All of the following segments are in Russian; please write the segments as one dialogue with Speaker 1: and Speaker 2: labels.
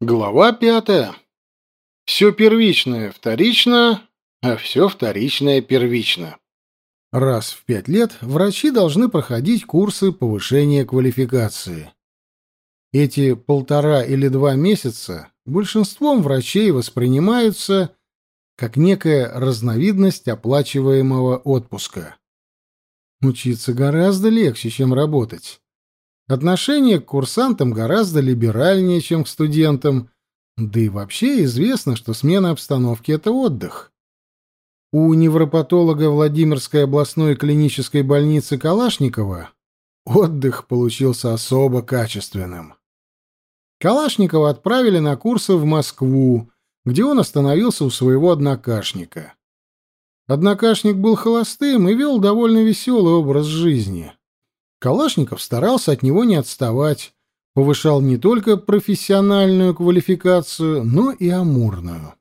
Speaker 1: Глава пятая. Все первичное вторично, а все вторичное первично. Раз в пять лет врачи должны проходить курсы повышения квалификации. Эти полтора или два месяца большинством врачей воспринимаются как некая разновидность оплачиваемого отпуска. Учиться гораздо легче, чем работать. Отношение к курсантам гораздо либеральнее, чем к студентам, да и вообще известно, что смена обстановки — это отдых. У невропатолога Владимирской областной клинической больницы Калашникова отдых получился особо качественным. Калашникова отправили на курсы в Москву, где он остановился у своего однокашника. Однокашник был холостым и вел довольно веселый образ жизни. Калашников старался от него не отставать, повышал не только профессиональную квалификацию, но и амурную.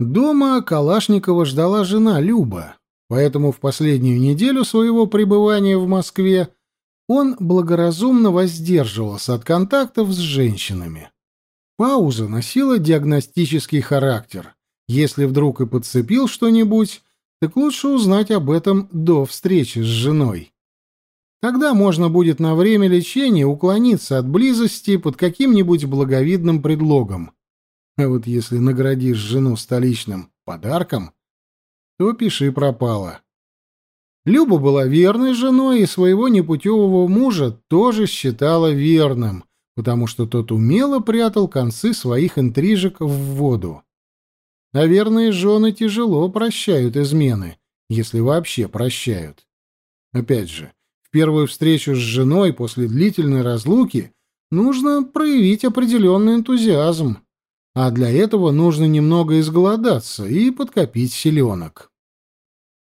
Speaker 1: Дома Калашникова ждала жена Люба, поэтому в последнюю неделю своего пребывания в Москве он благоразумно воздерживался от контактов с женщинами. Пауза носила диагностический характер. Если вдруг и подцепил что-нибудь, так лучше узнать об этом до встречи с женой. Тогда можно будет на время лечения уклониться от близости под каким-нибудь благовидным предлогом. А вот если наградишь жену столичным подарком, то пиши пропало. Люба была верной женой и своего непутевого мужа тоже считала верным, потому что тот умело прятал концы своих интрижек в воду. Верные жены тяжело прощают измены, если вообще прощают. Опять же, первую встречу с женой после длительной разлуки нужно проявить определенный энтузиазм, а для этого нужно немного изголодаться и подкопить селенок.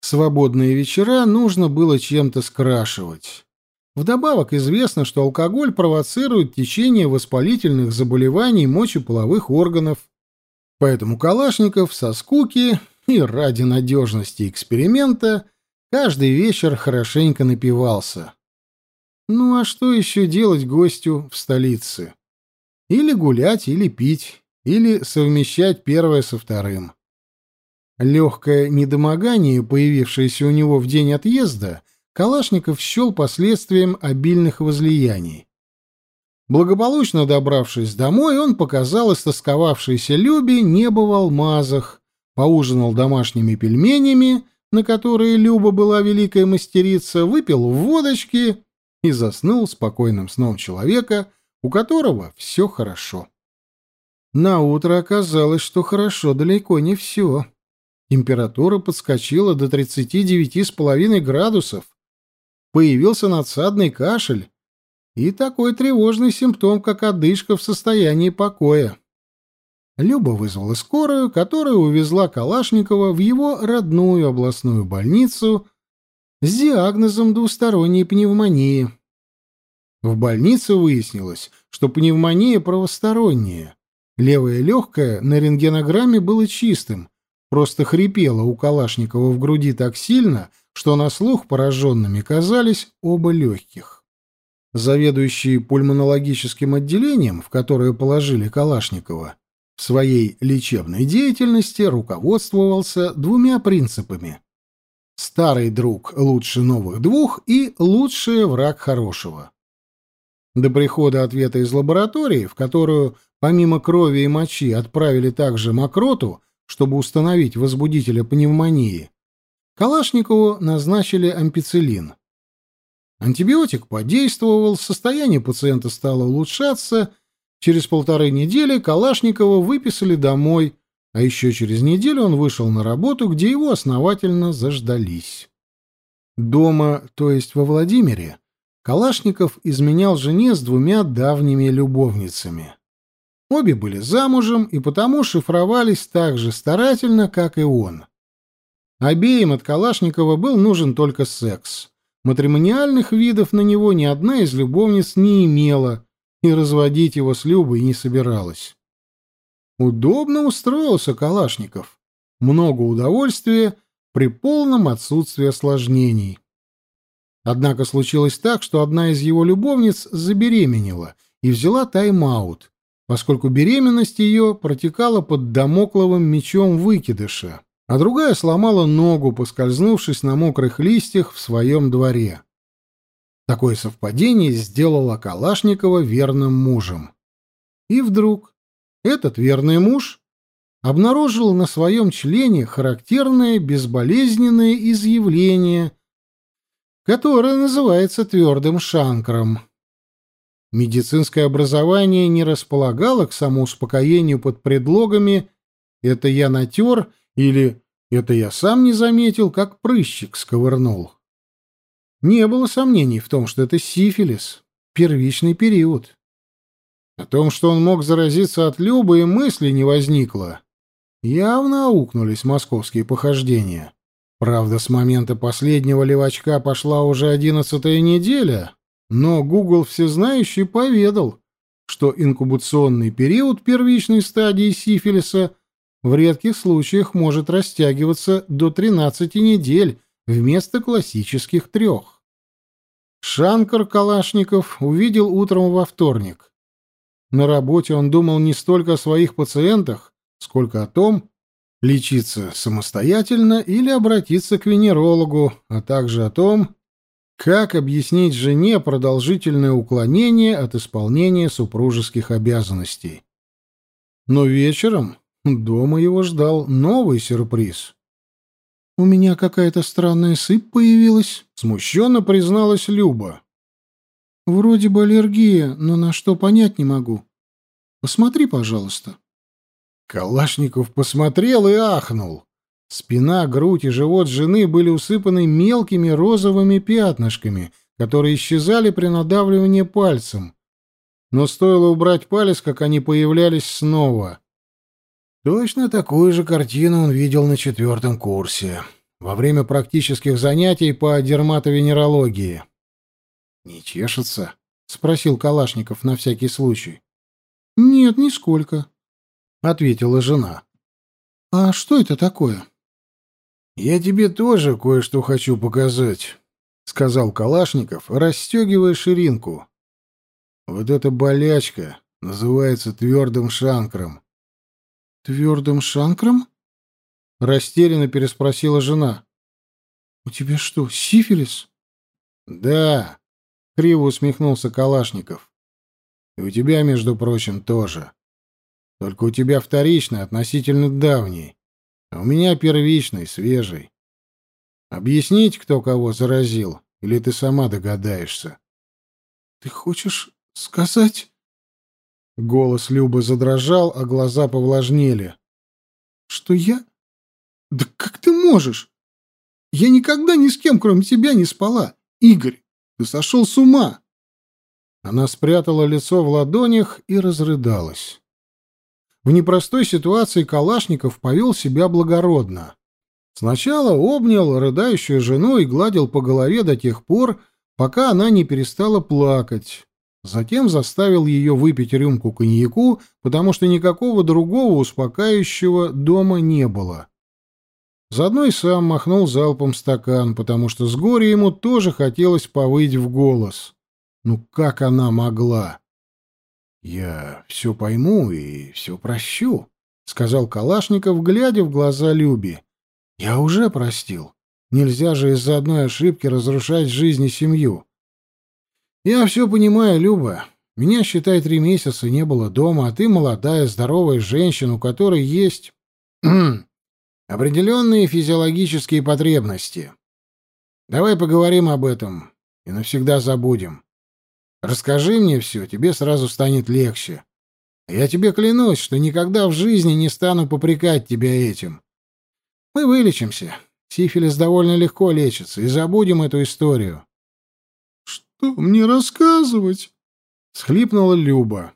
Speaker 1: Свободные вечера нужно было чем-то скрашивать. Вдобавок известно, что алкоголь провоцирует течение воспалительных заболеваний мочеполовых органов, поэтому Калашников со скуки и ради надежности эксперимента – Каждый вечер хорошенько напивался. Ну а что еще делать гостю в столице? Или гулять, или пить, или совмещать первое со вторым. Легкое недомогание, появившееся у него в день отъезда, Калашников счел последствием обильных возлияний. Благополучно добравшись домой, он показал истосковавшейся Любе небо в алмазах, поужинал домашними пельменями — на которые Люба была великая мастерица, выпил водочки и заснул спокойным сном человека, у которого все хорошо. На утро оказалось, что хорошо далеко не все. Температура подскочила до 39,5 градусов. Появился надсадный кашель и такой тревожный симптом, как одышка в состоянии покоя. Люба вызвала скорую, которая увезла Калашникова в его родную областную больницу с диагнозом двусторонней пневмонии. В больнице выяснилось, что пневмония правосторонняя. Левое легкое на рентгенограмме было чистым, просто хрипело у Калашникова в груди так сильно, что на слух пораженными казались оба легких. Заведующий пульмонологическим отделением, в которое положили Калашникова, в своей лечебной деятельности руководствовался двумя принципами. Старый друг лучше новых двух и лучший враг хорошего. До прихода ответа из лаборатории, в которую помимо крови и мочи отправили также мокроту, чтобы установить возбудителя пневмонии, Калашникову назначили ампицилин. Антибиотик подействовал, состояние пациента стало улучшаться, Через полторы недели Калашникова выписали домой, а еще через неделю он вышел на работу, где его основательно заждались. Дома, то есть во Владимире, Калашников изменял жене с двумя давними любовницами. Обе были замужем и потому шифровались так же старательно, как и он. Обеим от Калашникова был нужен только секс. Матримониальных видов на него ни одна из любовниц не имела, и разводить его с Любой не собиралась. Удобно устроился Калашников. Много удовольствия при полном отсутствии осложнений. Однако случилось так, что одна из его любовниц забеременела и взяла тайм-аут, поскольку беременность ее протекала под домокловым мечом выкидыша, а другая сломала ногу, поскользнувшись на мокрых листьях в своем дворе. Такое совпадение сделало Калашникова верным мужем. И вдруг этот верный муж обнаружил на своем члене характерное безболезненное изъявление, которое называется твердым шанкром. Медицинское образование не располагало к самоуспокоению под предлогами «это я натер» или «это я сам не заметил, как прыщик сковырнул». Не было сомнений в том, что это сифилис, первичный период. О том, что он мог заразиться от Любы, и мысли не возникло. Явно аукнулись московские похождения. Правда, с момента последнего левачка пошла уже одиннадцатая неделя, но Google Всезнающий поведал, что инкубационный период первичной стадии сифилиса в редких случаях может растягиваться до 13 недель вместо классических трех. Шанкар Калашников увидел утром во вторник. На работе он думал не столько о своих пациентах, сколько о том, лечиться самостоятельно или обратиться к венерологу, а также о том, как объяснить жене продолжительное уклонение от исполнения супружеских обязанностей. Но вечером дома его ждал новый сюрприз. «У меня какая-то странная сыпь появилась», — смущенно призналась Люба. «Вроде бы аллергия, но на что понять не могу. Посмотри, пожалуйста». Калашников посмотрел и ахнул. Спина, грудь и живот жены были усыпаны мелкими розовыми пятнышками, которые исчезали при надавливании пальцем. Но стоило убрать палец, как они появлялись снова. Точно такую же картину он видел на четвертом курсе, во время практических занятий по дерматовенерологии. «Не чешется?» — спросил Калашников на всякий случай. «Нет, нисколько», — ответила жена. «А что это такое?» «Я тебе тоже кое-что хочу показать», — сказал Калашников, расстегивая ширинку. «Вот эта болячка называется твердым шанкром». «Твердым шанкром?» — растерянно переспросила жена. «У тебя что, сифилис?» «Да», — криво усмехнулся Калашников. «И у тебя, между прочим, тоже. Только у тебя вторичный, относительно давний. А у меня первичный, свежий. Объяснить, кто кого заразил, или ты сама догадаешься? Ты хочешь сказать? Голос Любы задрожал, а глаза повлажнели. Что я? Да как ты можешь? Я никогда ни с кем, кроме тебя, не спала. Игорь, ты сошел с ума. Она спрятала лицо в ладонях и разрыдалась. В непростой ситуации Калашников повел себя благородно. Сначала обнял рыдающую жену и гладил по голове до тех пор, пока она не перестала плакать. Затем заставил ее выпить рюмку коньяку, потому что никакого другого успокаивающего дома не было. Заодно и сам махнул залпом стакан, потому что с горя ему тоже хотелось повыть в голос. Ну как она могла? «Я все пойму и все прощу», — сказал Калашников, глядя в глаза Люби. «Я уже простил. Нельзя же из-за одной ошибки разрушать жизнь и семью». «Я все понимаю, Люба. Меня, считай, три месяца не было дома, а ты молодая, здоровая женщина, у которой есть определенные физиологические потребности. Давай поговорим об этом и навсегда забудем. Расскажи мне все, тебе сразу станет легче. Я тебе клянусь, что никогда в жизни не стану попрекать тебя этим. Мы вылечимся. Сифилис довольно легко лечится, и забудем эту историю. — Что мне рассказывать? — схлипнула Люба.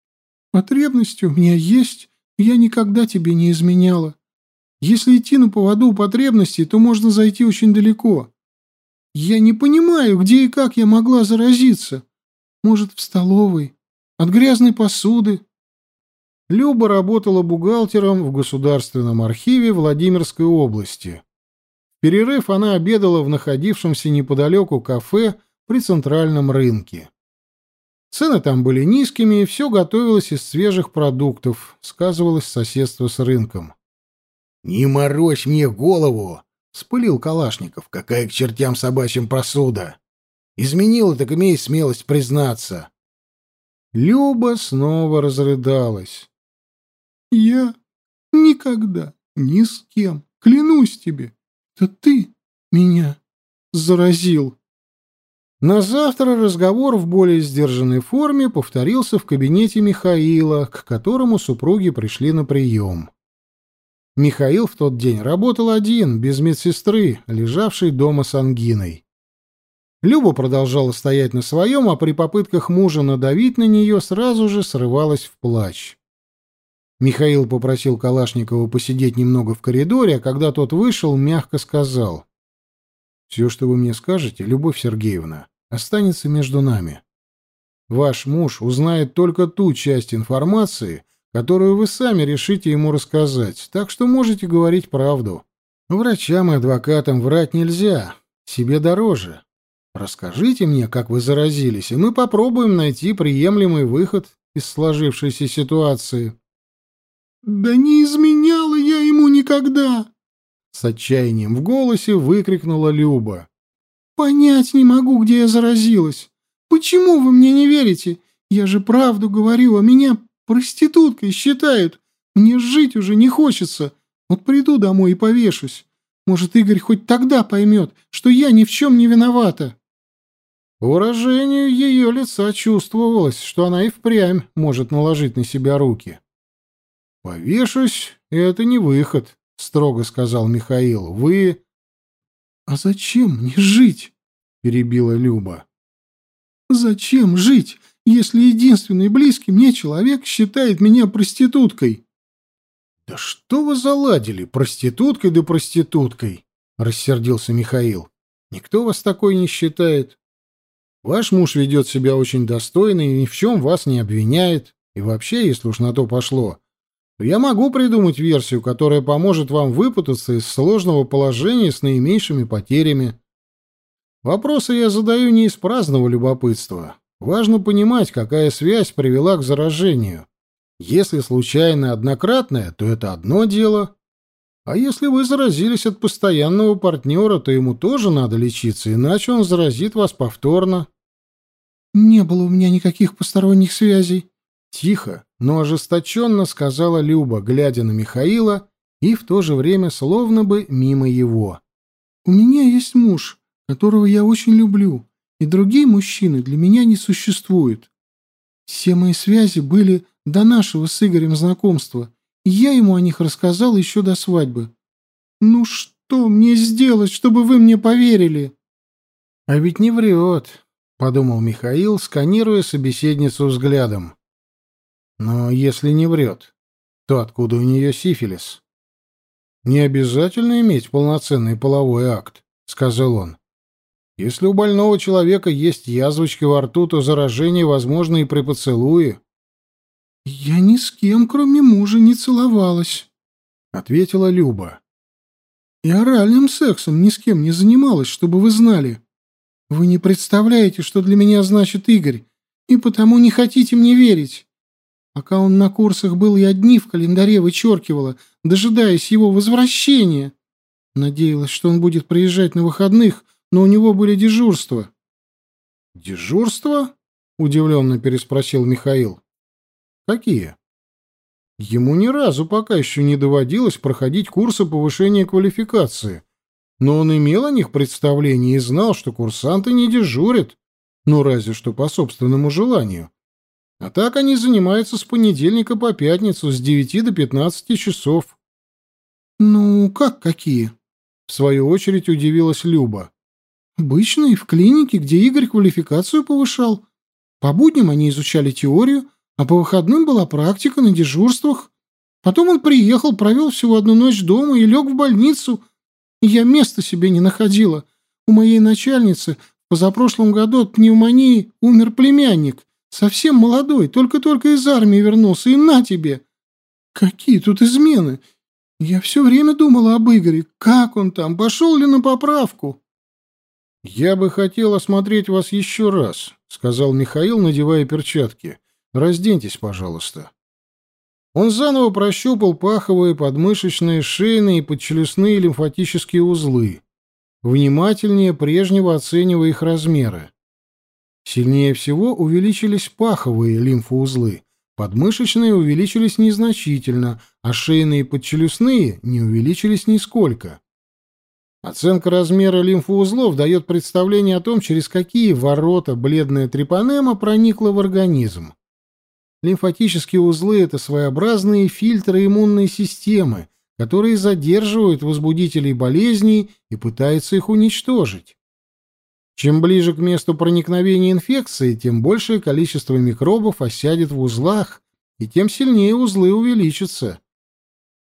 Speaker 1: — Потребности у меня есть, я никогда тебе не изменяла. Если идти на поводу у потребностей, то можно зайти очень далеко. Я не понимаю, где и как я могла заразиться. Может, в столовой? От грязной посуды?» Люба работала бухгалтером в Государственном архиве Владимирской области. В перерыв она обедала в находившемся неподалеку кафе при центральном рынке. Цены там были низкими, и все готовилось из свежих продуктов, сказывалось соседство с рынком. «Не морочь мне голову!» — спылил Калашников. «Какая к чертям собачьим посуда! Изменила, так имей смелость признаться!» Люба снова разрыдалась.
Speaker 2: «Я никогда ни с кем, клянусь тебе, это ты меня заразил!»
Speaker 1: На завтра разговор в более сдержанной форме повторился в кабинете Михаила, к которому супруги пришли на прием. Михаил в тот день работал один, без медсестры, лежавшей дома с ангиной. Люба продолжала стоять на своем, а при попытках мужа надавить на нее сразу же срывалась в плач. Михаил попросил Калашникова посидеть немного в коридоре, а когда тот вышел, мягко сказал. «Все, что вы мне скажете, Любовь Сергеевна, останется между нами. Ваш муж узнает только ту часть информации, которую вы сами решите ему рассказать, так что можете говорить правду. Врачам и адвокатам врать нельзя, себе дороже. Расскажите мне, как вы заразились, и мы попробуем найти приемлемый выход из сложившейся ситуации.
Speaker 2: Да не изменяла я ему никогда, с отчаянием в голосе выкрикнула Люба. Понять не могу, где я заразилась. Почему вы мне не верите? Я же правду говорю, а меня проституткой считают. Мне жить уже не хочется. Вот приду домой и повешусь. Может, Игорь хоть тогда поймет, что я ни в чем не виновата.
Speaker 1: По выражению ее лица чувствовалось, что она и впрямь может наложить на себя руки. «Повешусь — это не выход», — строго сказал Михаил. «Вы...»
Speaker 2: «А зачем мне жить?» — перебила Люба. «Зачем жить, если единственный близкий мне человек считает меня проституткой?»
Speaker 1: «Да что вы заладили, проституткой да проституткой?» — рассердился Михаил. «Никто вас такой не считает. Ваш муж ведет себя очень достойно и ни в чем вас не обвиняет. И вообще, если уж на то пошло, я могу придумать версию, которая поможет вам выпутаться из сложного положения с наименьшими потерями. Вопросы я задаю не из праздного любопытства. Важно понимать, какая связь привела к заражению. Если случайно однократное, то это одно дело. А если вы заразились от постоянного партнера, то ему тоже надо лечиться, иначе он заразит вас повторно.
Speaker 2: «Не было у меня никаких посторонних связей»,
Speaker 1: Тихо, но ожесточенно сказала Люба, глядя на Михаила и в то же время словно бы мимо его.
Speaker 2: «У меня есть муж, которого я очень люблю, и другие мужчины для меня не существуют. Все мои связи были до нашего с Игорем знакомства, и я ему о них рассказал еще до свадьбы. Ну что мне сделать, чтобы вы мне поверили?»
Speaker 1: «А ведь не врет», — подумал Михаил, сканируя собеседницу взглядом. Но если не врет, то откуда у нее сифилис? Не обязательно иметь полноценный половой акт, сказал он. Если у больного человека есть язвочки во рту, то заражение возможно и при поцелуе.
Speaker 2: Я ни с кем, кроме мужа, не целовалась, ответила Люба. И оральным сексом ни с кем не занималась, чтобы вы знали. Вы не представляете, что для меня значит Игорь, и потому не хотите мне верить. Пока он на курсах был, я дни в календаре вычеркивала, дожидаясь его возвращения. Надеялась, что он будет приезжать на выходных, но у него были дежурства.
Speaker 1: «Дежурства?» — удивленно переспросил Михаил. «Какие?» Ему ни разу пока еще не доводилось проходить курсы повышения квалификации, но он имел о них представление и знал, что курсанты не дежурят, ну разве что по собственному желанию. А так они занимаются с понедельника по пятницу с 9 до 15 часов.
Speaker 2: Ну, как какие?
Speaker 1: В свою очередь удивилась Люба.
Speaker 2: Обычные, в клинике, где Игорь квалификацию повышал. По будням они изучали теорию, а по выходным была практика на дежурствах. Потом он приехал, провел всего одну ночь дома и лег в больницу. я места себе не находила. У моей начальницы позапрошлом году от пневмонии умер племянник. Совсем молодой, только-только из армии вернулся, и на тебе! Какие тут измены! Я все время думала об Игоре. Как он там? Пошел ли на поправку?
Speaker 1: «Я бы хотел осмотреть вас еще раз», — сказал Михаил, надевая перчатки. «Разденьтесь, пожалуйста». Он заново прощупал паховые, подмышечные, шейные и подчелюстные лимфатические узлы, внимательнее прежнего оценивая их размеры. Сильнее всего увеличились паховые лимфоузлы, подмышечные увеличились незначительно, а шейные и подчелюстные не увеличились нисколько. Оценка размера лимфоузлов дает представление о том, через какие ворота бледная трипанема проникла в организм. Лимфатические узлы — это своеобразные фильтры иммунной системы, которые задерживают возбудителей болезней и пытаются их уничтожить. Чем ближе к месту проникновения инфекции, тем большее количество микробов осядет в узлах, и тем сильнее узлы увеличатся.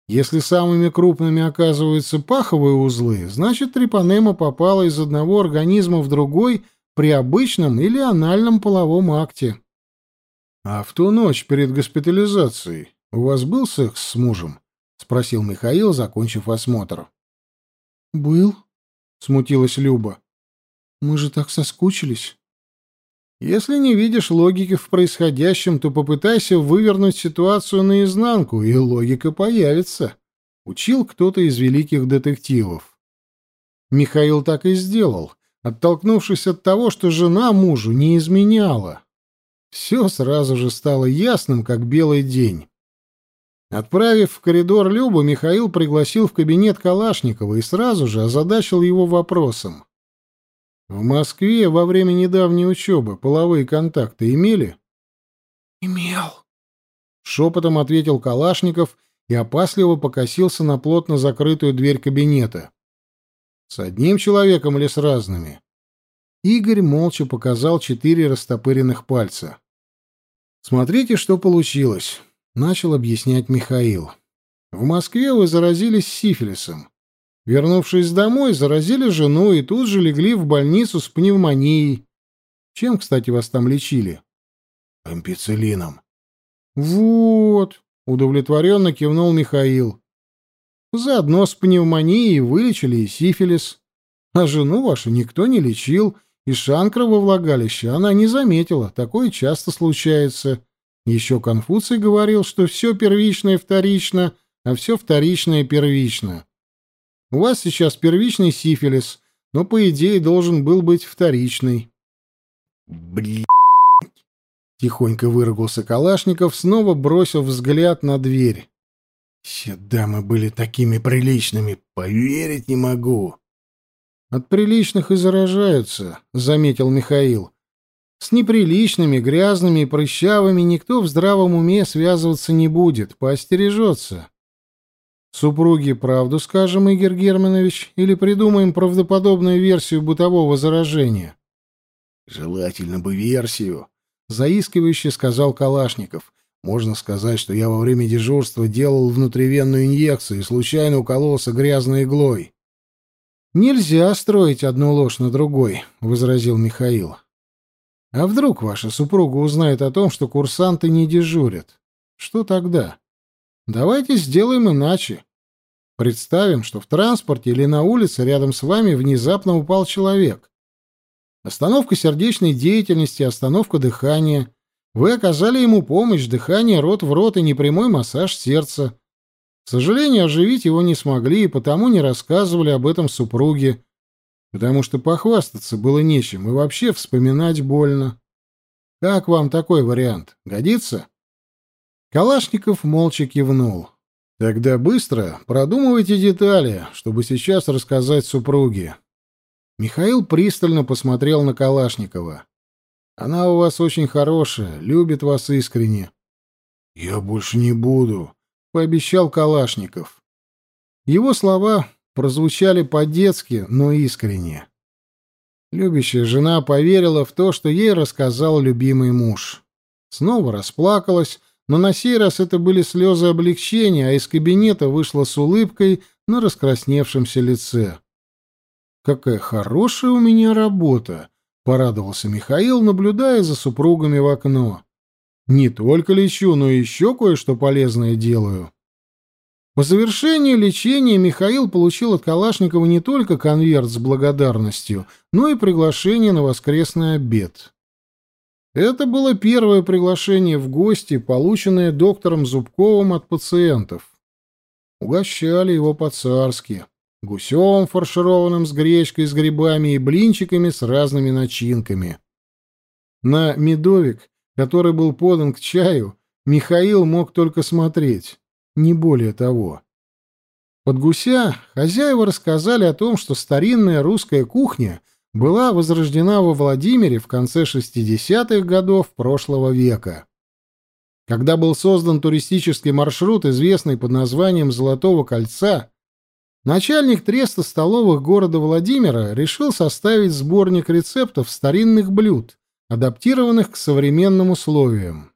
Speaker 1: Если самыми крупными оказываются паховые узлы, значит трипанема попала из одного организма в другой при обычном или анальном половом акте. «А в ту ночь перед госпитализацией у вас был секс с мужем?» — спросил Михаил, закончив осмотр.
Speaker 2: «Был», — смутилась Люба. «Мы же так соскучились».
Speaker 1: «Если не видишь логики в происходящем, то попытайся вывернуть ситуацию наизнанку, и логика появится», — учил кто-то из великих детективов. Михаил так и сделал, оттолкнувшись от того, что жена мужу не изменяла. Все сразу же стало ясным, как белый день. Отправив в коридор Любу, Михаил пригласил в кабинет Калашникова и сразу же озадачил его вопросом. «В Москве во время недавней учебы половые контакты имели?»
Speaker 2: «Имел», —
Speaker 1: шепотом ответил Калашников и опасливо покосился на плотно закрытую дверь кабинета. «С одним человеком или с разными?» Игорь молча показал четыре растопыренных пальца. Смотрите, что получилось, начал объяснять Михаил. В Москве вы заразились сифилисом. Вернувшись домой, заразили жену и тут же легли в больницу с пневмонией. Чем, кстати, вас там лечили?
Speaker 2: Ампицилином.
Speaker 1: Вот, удовлетворенно кивнул Михаил. Заодно с пневмонией вылечили и сифилис. А жену вашу никто не лечил, и шанкра во влагалище она не заметила, такое часто случается. Еще Конфуций говорил, что все первичное вторично, а все вторичное первично. У вас сейчас первичный сифилис, но, по идее, должен был быть вторичный.
Speaker 2: Блин.
Speaker 1: Тихонько выругался Калашников, снова бросив взгляд на дверь.
Speaker 2: Все дамы были такими приличными, поверить не могу.
Speaker 1: От приличных и заражаются, заметил Михаил. С неприличными, грязными и прыщавыми никто в здравом уме связываться не будет, поостережется. Супруги правду скажем, Игорь Германович, или придумаем правдоподобную версию бытового заражения?
Speaker 2: Желательно бы версию,
Speaker 1: заискивающе сказал Калашников. Можно сказать, что я во время дежурства делал внутривенную инъекцию и случайно укололся грязной иглой. «Нельзя строить одну ложь на другой», — возразил Михаил. «А вдруг ваша супруга узнает о том, что курсанты не дежурят? Что тогда? Давайте сделаем иначе. Представим, что в транспорте или на улице рядом с вами внезапно упал человек. Остановка сердечной деятельности, остановка дыхания. Вы оказали ему помощь, дыхание рот в рот и непрямой массаж сердца. К сожалению, оживить его не смогли и потому не рассказывали об этом супруге, потому что похвастаться было нечем и вообще вспоминать больно. Как вам такой вариант? Годится? Калашников молча кивнул. Тогда быстро продумывайте детали, чтобы сейчас рассказать супруге. Михаил пристально посмотрел на Калашникова. Она у вас очень хорошая, любит вас искренне.
Speaker 2: Я больше не буду,
Speaker 1: пообещал Калашников. Его слова прозвучали по-детски, но искренне. Любящая жена поверила в то, что ей рассказал любимый муж. Снова расплакалась, но на сей раз это были слезы облегчения, а из кабинета вышла с улыбкой на раскрасневшемся лице. «Какая хорошая у меня работа!» — порадовался Михаил, наблюдая за супругами в окно. Не только лечу, но еще кое-что полезное делаю. По завершении лечения Михаил получил от Калашникова не только конверт с благодарностью, но и приглашение на воскресный обед. Это было первое приглашение в гости, полученное доктором Зубковым от пациентов. Угощали его по-царски. Гусем, фаршированным с гречкой, с грибами и блинчиками с разными начинками. На медовик, который был подан к чаю, Михаил мог только смотреть, не более того. Под гуся хозяева рассказали о том, что старинная русская кухня была возрождена во Владимире в конце 60-х годов прошлого века. Когда был создан туристический маршрут, известный под названием «Золотого кольца», начальник треста столовых города Владимира решил составить сборник рецептов старинных блюд, адаптированных к современным условиям.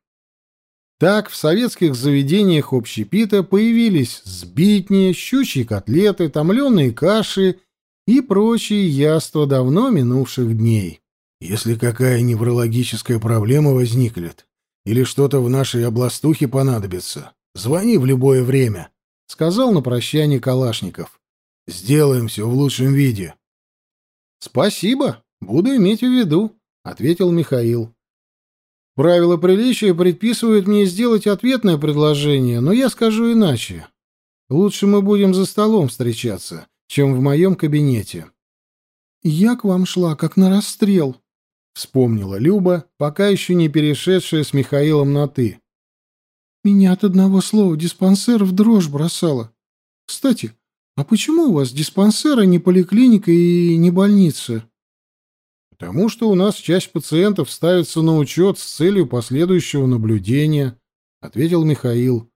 Speaker 1: Так в советских заведениях общепита появились сбитни, щучьи котлеты, томленые каши и прочие яства давно минувших дней.
Speaker 2: Если какая неврологическая проблема возникнет или что-то в нашей областухе понадобится, звони в любое время, — сказал на прощание Калашников. — Сделаем все в лучшем виде.
Speaker 1: — Спасибо, буду иметь в виду, — ответил Михаил. Правила приличия предписывают мне сделать ответное предложение, но я скажу иначе. Лучше мы будем за столом встречаться, чем в моем кабинете.
Speaker 2: «Я к вам шла, как на расстрел», — вспомнила Люба, пока еще не перешедшая с Михаилом на «ты». «Меня от одного слова диспансер в дрожь бросало. Кстати, а почему у вас диспансер, а не поликлиника и не больница?»
Speaker 1: Потому что у нас часть пациентов ставится на учет с целью последующего наблюдения, ответил Михаил.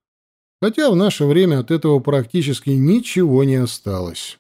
Speaker 1: Хотя в наше время от этого практически ничего не осталось.